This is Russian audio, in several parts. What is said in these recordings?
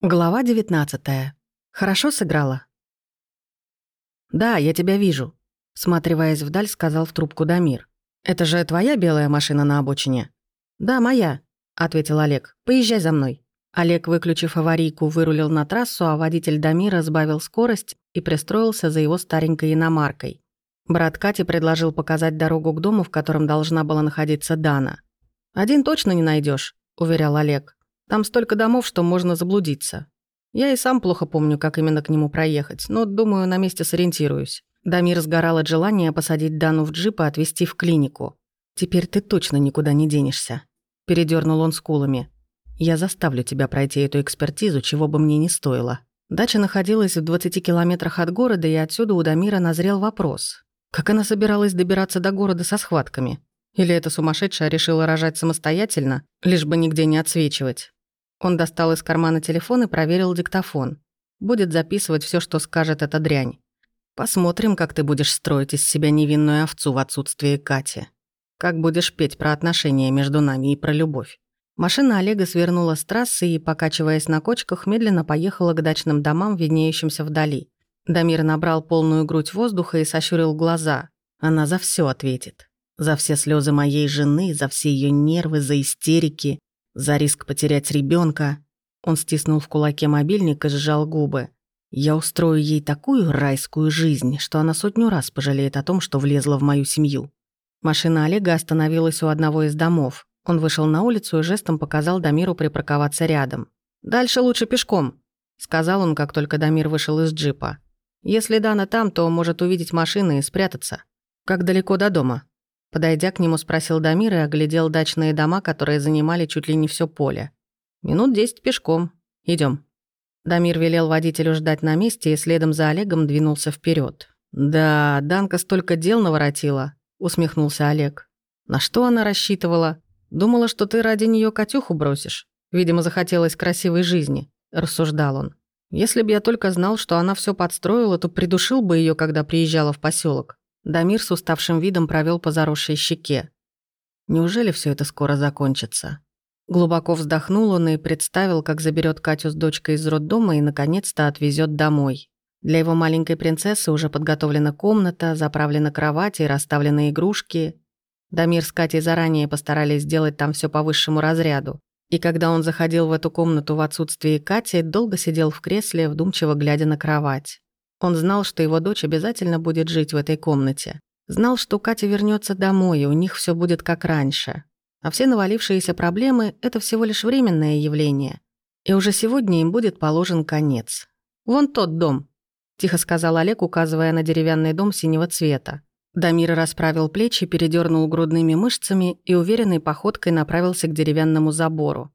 Глава 19. Хорошо сыграла? «Да, я тебя вижу», — сматриваясь вдаль, сказал в трубку Дамир. «Это же твоя белая машина на обочине?» «Да, моя», — ответил Олег. «Поезжай за мной». Олег, выключив аварийку, вырулил на трассу, а водитель Дамира сбавил скорость и пристроился за его старенькой иномаркой. Брат Кати предложил показать дорогу к дому, в котором должна была находиться Дана. «Один точно не найдешь, уверял Олег. Там столько домов, что можно заблудиться. Я и сам плохо помню, как именно к нему проехать, но, думаю, на месте сориентируюсь. Дамир сгорал от желания посадить Дану в джип и отвезти в клинику. «Теперь ты точно никуда не денешься», — передернул он скулами. «Я заставлю тебя пройти эту экспертизу, чего бы мне ни стоило». Дача находилась в 20 километрах от города, и отсюда у Дамира назрел вопрос. Как она собиралась добираться до города со схватками? Или эта сумасшедшая решила рожать самостоятельно, лишь бы нигде не отсвечивать? Он достал из кармана телефон и проверил диктофон. Будет записывать все, что скажет эта дрянь. Посмотрим, как ты будешь строить из себя невинную овцу в отсутствие Кати. Как будешь петь про отношения между нами и про любовь. Машина Олега свернула с трассы и, покачиваясь на кочках, медленно поехала к дачным домам, виднеющимся вдали. Дамир набрал полную грудь воздуха и сощурил глаза. Она за все ответит. За все слезы моей жены, за все ее нервы, за истерики. За риск потерять ребенка он стиснул в кулаке мобильник и сжал губы. «Я устрою ей такую райскую жизнь, что она сотню раз пожалеет о том, что влезла в мою семью». Машина Олега остановилась у одного из домов. Он вышел на улицу и жестом показал Дамиру припарковаться рядом. «Дальше лучше пешком», — сказал он, как только Дамир вышел из джипа. «Если Дана там, то может увидеть машины и спрятаться. Как далеко до дома?» Подойдя к нему, спросил Дамир и оглядел дачные дома, которые занимали чуть ли не все поле. «Минут десять пешком. Идем. Дамир велел водителю ждать на месте и следом за Олегом двинулся вперед. «Да, Данка столько дел наворотила», — усмехнулся Олег. «На что она рассчитывала? Думала, что ты ради нее Катюху бросишь. Видимо, захотелось красивой жизни», — рассуждал он. «Если бы я только знал, что она все подстроила, то придушил бы ее, когда приезжала в поселок. Дамир с уставшим видом провел по заросшей щеке. Неужели все это скоро закончится? Глубоко вздохнул он и представил, как заберет Катю с дочкой из роддома и, наконец-то, отвезет домой. Для его маленькой принцессы уже подготовлена комната, заправлена кровать и расставлены игрушки. Дамир с Катей заранее постарались сделать там все по высшему разряду. И когда он заходил в эту комнату в отсутствие Кати, долго сидел в кресле, вдумчиво глядя на кровать. Он знал, что его дочь обязательно будет жить в этой комнате. Знал, что Катя вернется домой, и у них все будет как раньше. А все навалившиеся проблемы — это всего лишь временное явление. И уже сегодня им будет положен конец. «Вон тот дом», — тихо сказал Олег, указывая на деревянный дом синего цвета. Дамир расправил плечи, передернул грудными мышцами и уверенной походкой направился к деревянному забору.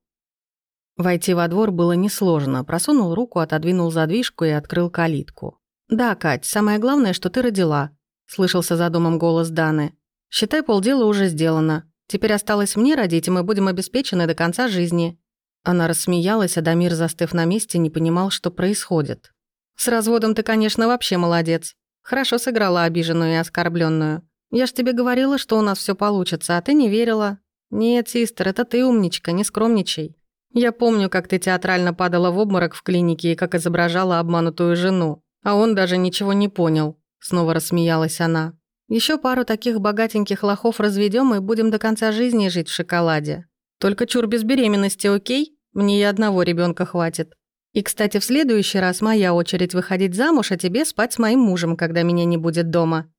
Войти во двор было несложно. Просунул руку, отодвинул задвижку и открыл калитку. «Да, Кать, самое главное, что ты родила», — слышался за домом голос Даны. «Считай, полдела уже сделано. Теперь осталось мне родить, и мы будем обеспечены до конца жизни». Она рассмеялась, а Дамир, застыв на месте, не понимал, что происходит. «С разводом ты, конечно, вообще молодец. Хорошо сыграла обиженную и оскорбленную. Я ж тебе говорила, что у нас все получится, а ты не верила. Нет, систер, это ты умничка, не скромничай. Я помню, как ты театрально падала в обморок в клинике и как изображала обманутую жену. А он даже ничего не понял. Снова рассмеялась она. Еще пару таких богатеньких лохов разведем и будем до конца жизни жить в шоколаде. Только чур без беременности, окей? Мне и одного ребенка хватит. И, кстати, в следующий раз моя очередь выходить замуж, а тебе спать с моим мужем, когда меня не будет дома.